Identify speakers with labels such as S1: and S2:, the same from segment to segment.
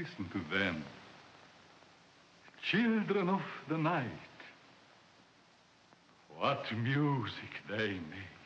S1: Listen to them. Children of the night. What music they make.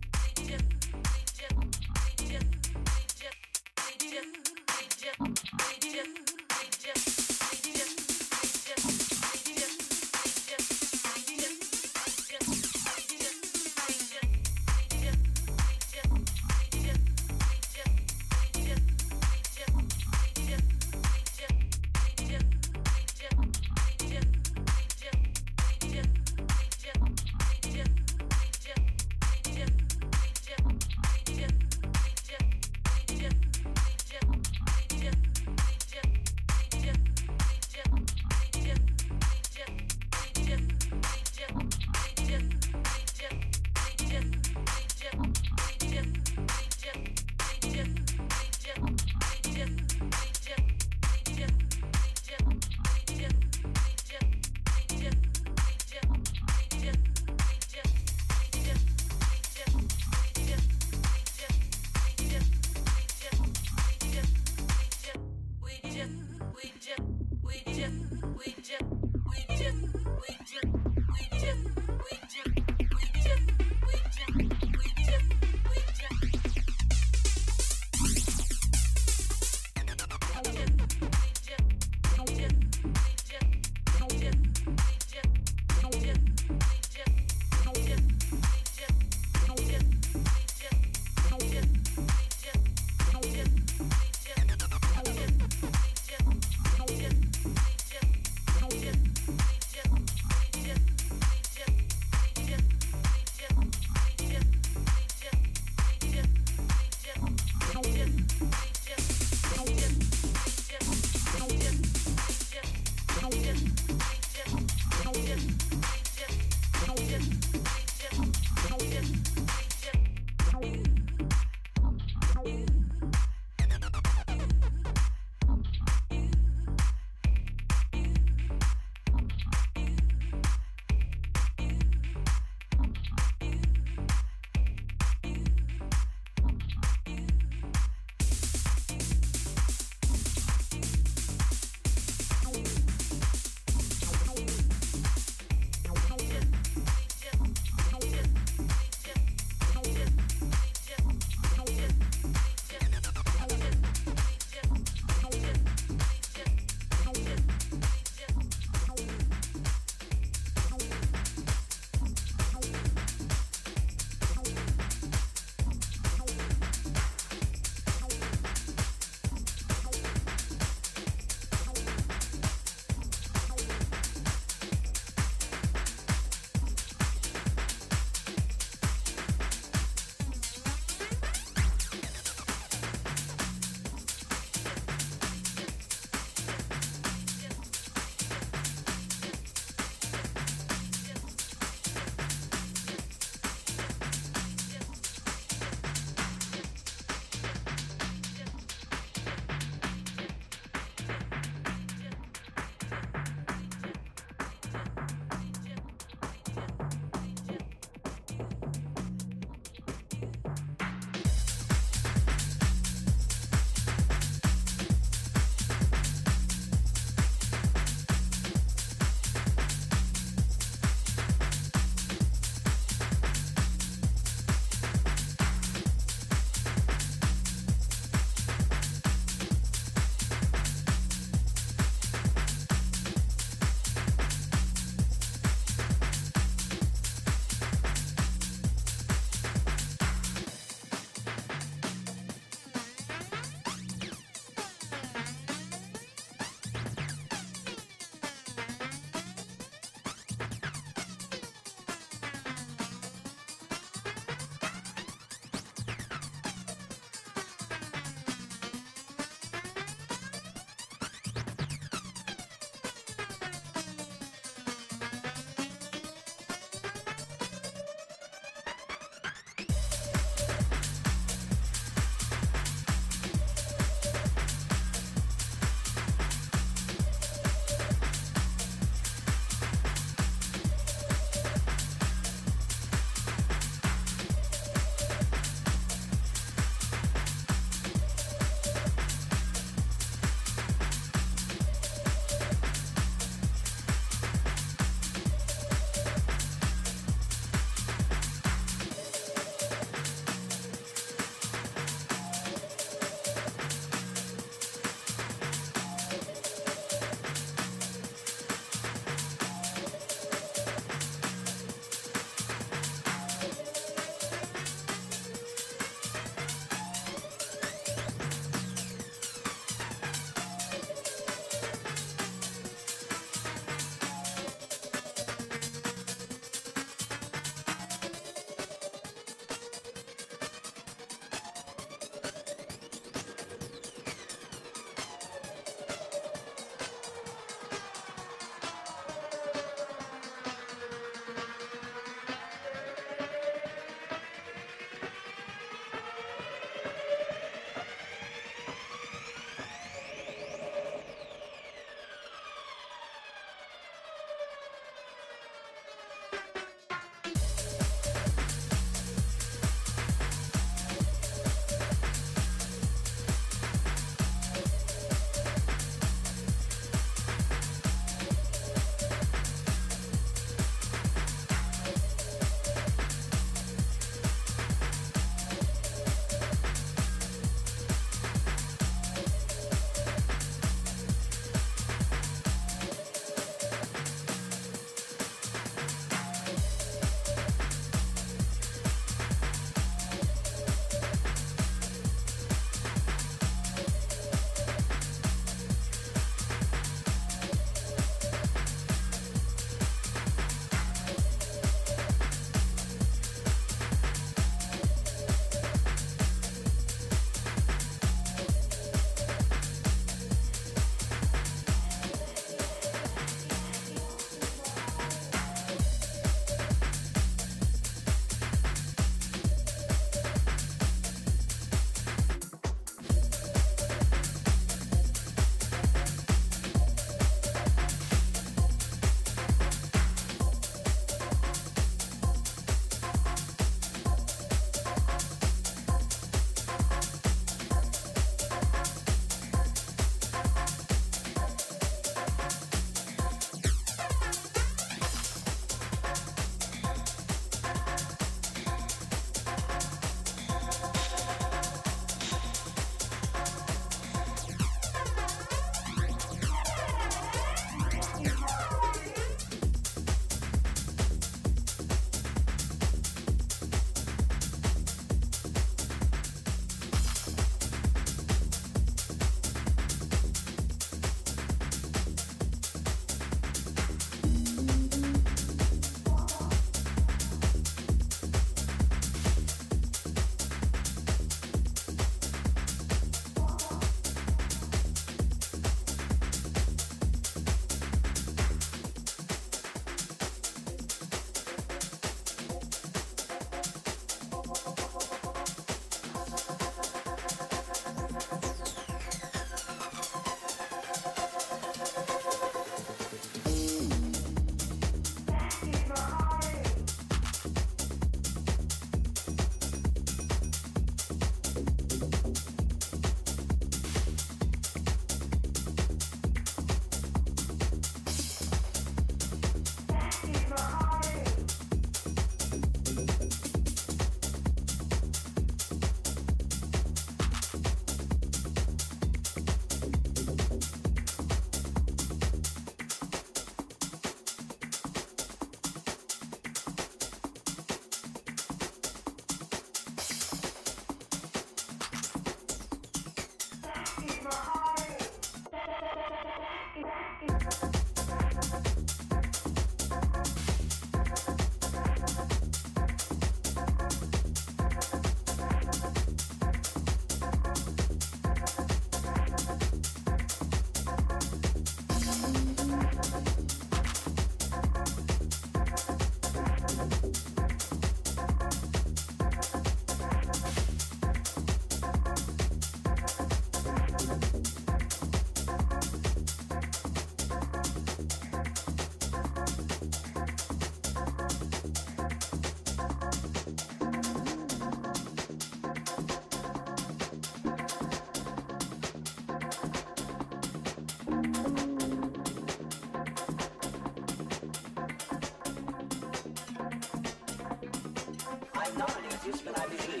S2: refuse, but I believe.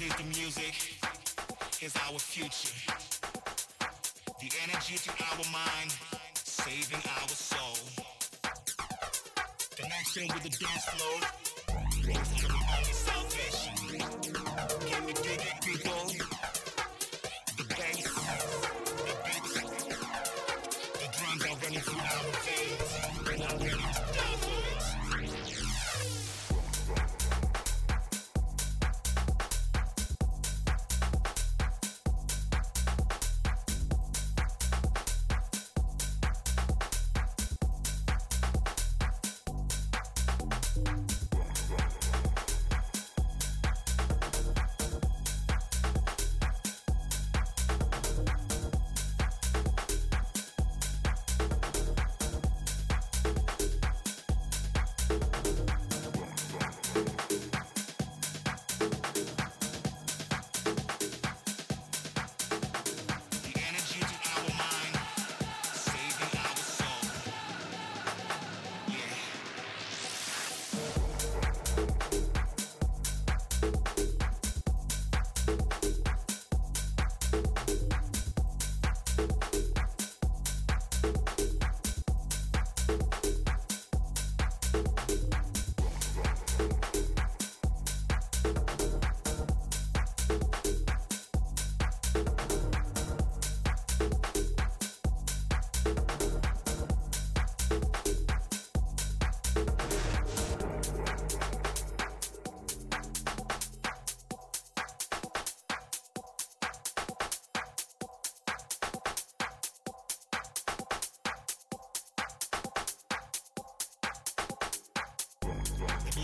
S3: Need the music is our future. The energy to our mind, saving our soul. The next thing with the dance floor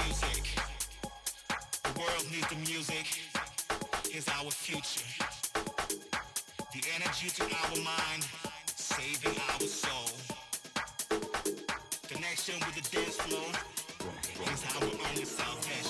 S3: music. The world needs the music. Is our future. The energy to our mind, saving our soul. Connection with the dance floor is our only salvation.